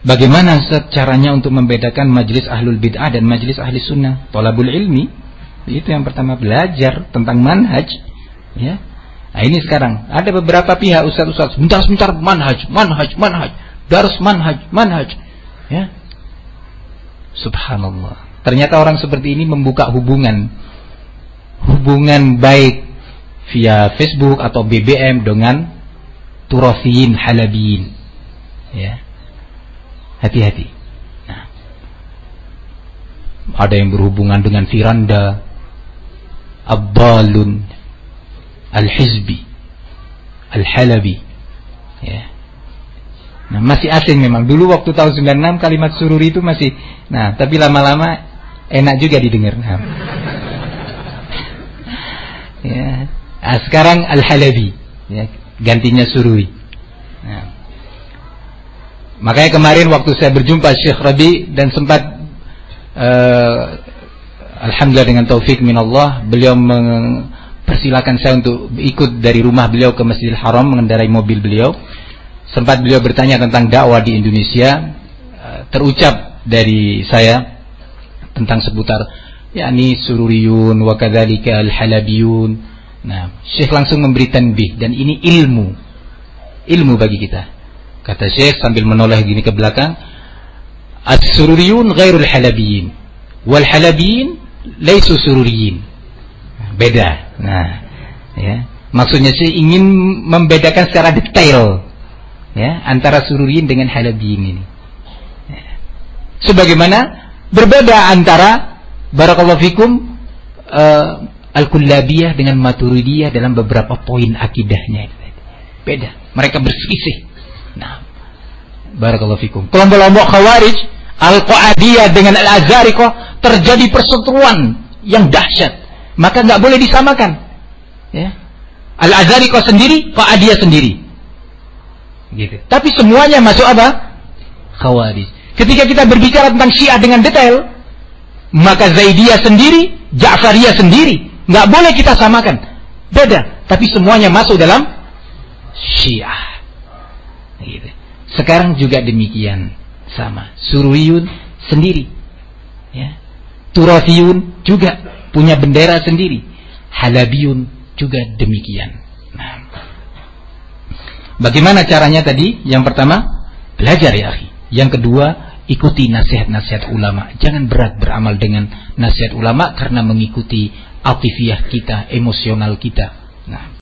Bagaimana caranya untuk membedakan majelis ahlul bid'ah dan majelis ahli sunnah? Tolabul ilmi itu yang pertama belajar tentang manhaj, ya. Nah, ini sekarang ada beberapa pihak ustaz-ustaz sebentar-sebentar manhaj, manhaj, manhaj, darus manhaj, manhaj, ya. Subhanallah. Ternyata orang seperti ini membuka hubungan hubungan baik via Facebook atau BBM dengan turafiyin halabiyin. Ya. Hati-hati. Nah. Ada yang berhubungan dengan Firanda, Abbalun, Al-Hizbi, Al-Halabi. Ya. Nah, masih asing memang. Dulu waktu tahun 96 kalimat sururi itu masih nah, tapi lama-lama enak juga didengar. Nah. ya. Nah, sekarang Al-Halabi, ya, gantinya sururi. Nah. Makanya kemarin waktu saya berjumpa Syekh Rabi dan sempat uh, Alhamdulillah dengan taufik minallah beliau mempersilakan saya untuk ikut dari rumah beliau ke Masjidil Haram mengendarai mobil beliau. Sempat beliau bertanya tentang dakwah di Indonesia, uh, terucap dari saya tentang seputar yakni sururiyun wa kadzalika al-halabiyun. Nah, Syekh langsung memberi tanbih dan ini ilmu. Ilmu bagi kita. Kata Syekh sambil menoleh gini ke belakang, As-sururiyun ghairul halabiyin. Wal halabiyin laisu sururiyin. Beda. Nah, ya. Maksudnya sih ingin membedakan secara detail ya antara sururiyin dengan halabiyin ini. Ya. Sebagaimana berbeda antara barakallahu fikum uh, al-kullabiyah dengan maturidiyah dalam beberapa poin akidahnya. Beda. Mereka berselisih. Nah, barakallahu fikum. Kelompok-kelompok Khawarij, Al-Qa'adiyah dengan Al-Azariqah terjadi perseteruan yang dahsyat. Maka nggak boleh disamakan. Ya. Al-Azariqah sendiri, Qa'adiyah sendiri. Gitu. Tapi semuanya masuk apa? Khawarij. Ketika kita berbicara tentang Syiah dengan detail, maka Zaidiyah sendiri, Ja'fariyah sendiri, nggak boleh kita samakan. Beda, tapi semuanya masuk dalam Syiah. Sekarang juga demikian sama. Suruyun sendiri, ya. Turafiyun juga punya bendera sendiri. Halabiyun juga demikian. Nah. Bagaimana caranya tadi? Yang pertama, belajar ya akhi. Yang kedua, ikuti nasihat-nasihat ulama. Jangan berat beramal dengan nasihat ulama karena mengikuti atifiyah kita, emosional kita. Nah.